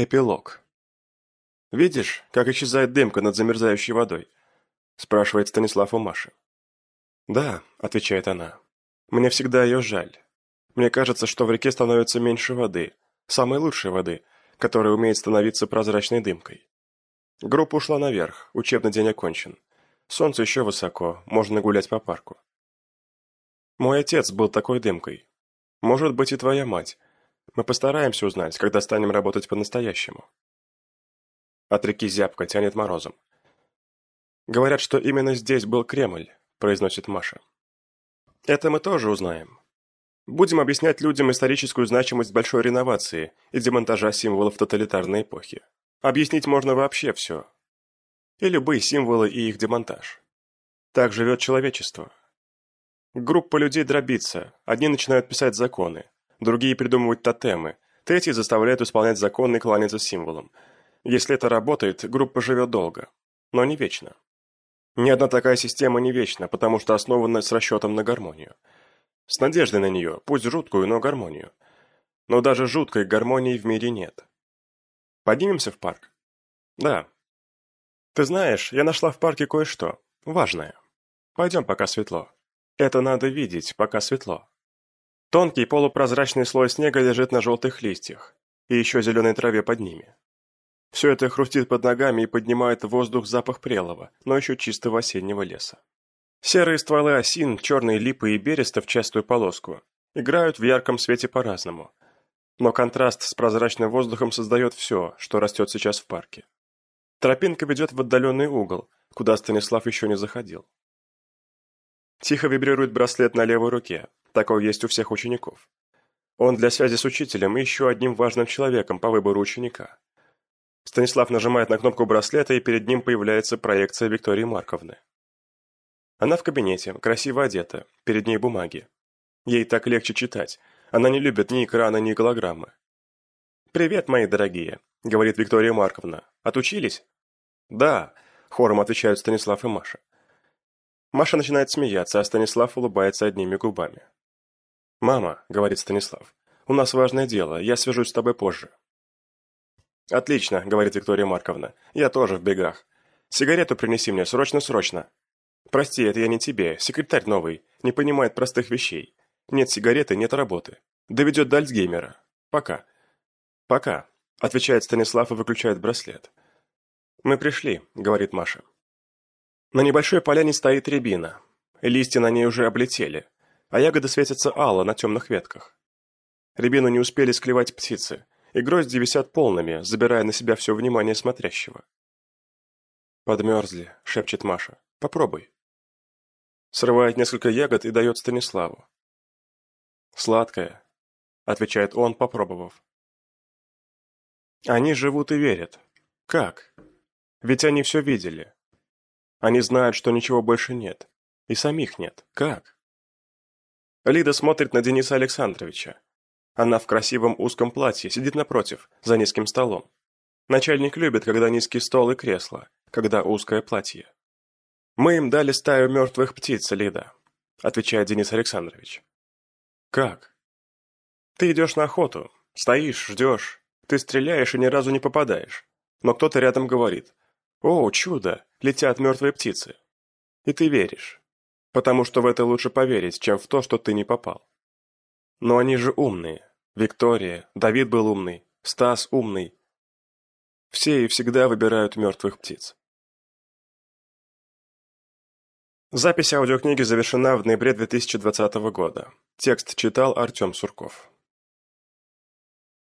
Эпилог. «Видишь, как исчезает дымка над замерзающей водой?» – спрашивает Станислав у Маши. «Да», – отвечает она. «Мне всегда ее жаль. Мне кажется, что в реке становится меньше воды, самой лучшей воды, которая умеет становиться прозрачной дымкой. Группа ушла наверх, учебный день окончен. Солнце еще высоко, можно гулять по парку. Мой отец был такой дымкой. Может быть и твоя мать. Мы постараемся узнать, когда станем работать по-настоящему. От реки зябко тянет морозом. Говорят, что именно здесь был Кремль, произносит Маша. Это мы тоже узнаем. Будем объяснять людям историческую значимость большой реновации и демонтажа символов тоталитарной эпохи. Объяснить можно вообще все. И любые символы и их демонтаж. Так живет человечество. Группа людей дробится, одни начинают писать законы, другие придумывают тотемы, третьи заставляют исполнять законы и кланяться символам. Если это работает, группа живет долго, но не вечно. Ни одна такая система не вечна, потому что основана с расчетом на гармонию. С надеждой на нее, пусть жуткую, но гармонию. Но даже жуткой гармонии в мире нет. Поднимемся в парк? Да. Ты знаешь, я нашла в парке кое-что. Важное. Пойдем, пока светло. Это надо видеть, пока светло. Тонкий полупрозрачный слой снега лежит на желтых листьях и еще зеленой траве под ними. Все это хрустит под ногами и поднимает в воздух запах прелого, но еще чистого осеннего леса. Серые стволы осин, черные липы и береста в частую полоску играют в ярком свете по-разному. Но контраст с прозрачным воздухом создает все, что растет сейчас в парке. Тропинка ведет в отдаленный угол, куда Станислав еще не заходил. Тихо вибрирует браслет на левой руке, такой есть у всех учеников. Он для связи с учителем и еще одним важным человеком по выбору ученика. Станислав нажимает на кнопку браслета, и перед ним появляется проекция Виктории Марковны. Она в кабинете, красиво одета, перед ней бумаги. Ей так легче читать. Она не любит ни экрана, ни голограммы. «Привет, мои дорогие», — говорит Виктория Марковна. «Отучились?» «Да», — хором отвечают Станислав и Маша. Маша начинает смеяться, а Станислав улыбается одними губами. «Мама», — говорит Станислав, — «у нас важное дело, я свяжусь с тобой позже». «Отлично», — говорит Виктория Марковна, — «я тоже в бегах. Сигарету принеси мне, срочно-срочно». «Прости, это я не тебе, секретарь новый, не понимает простых вещей. Нет сигареты, нет работы. Доведет до Альцгеймера. Пока». «Пока», — отвечает Станислав и выключает браслет. «Мы пришли», — говорит Маша. На небольшой поляне стоит рябина. Листья на ней уже облетели, а ягоды светятся ало на темных ветках. Рябину не успели склевать птицы, и грозди висят полными, забирая на себя все внимание смотрящего. «Подмерзли», — шепчет Маша. «Попробуй». Срывает несколько ягод и дает Станиславу. «Сладкая», — отвечает он, попробовав. Они живут и верят. Как? Ведь они все видели. Они знают, что ничего больше нет. И самих нет. Как? Лида смотрит на Дениса Александровича. Она в красивом узком платье, сидит напротив, за низким столом. Начальник любит, когда низкий стол и кресло, когда узкое платье. «Мы им дали стаю мертвых птиц, Лида», — отвечает Денис Александрович. «Как?» «Ты идешь на охоту, стоишь, ждешь, ты стреляешь и ни разу не попадаешь. Но кто-то рядом говорит, «О, чудо! Летят мертвые птицы!» И ты веришь. Потому что в это лучше поверить, чем в то, что ты не попал. Но они же умные. Виктория, Давид был умный, Стас умный. Все и всегда выбирают мертвых птиц. Запись аудиокниги завершена в ноябре 2020 года. Текст читал Артем Сурков.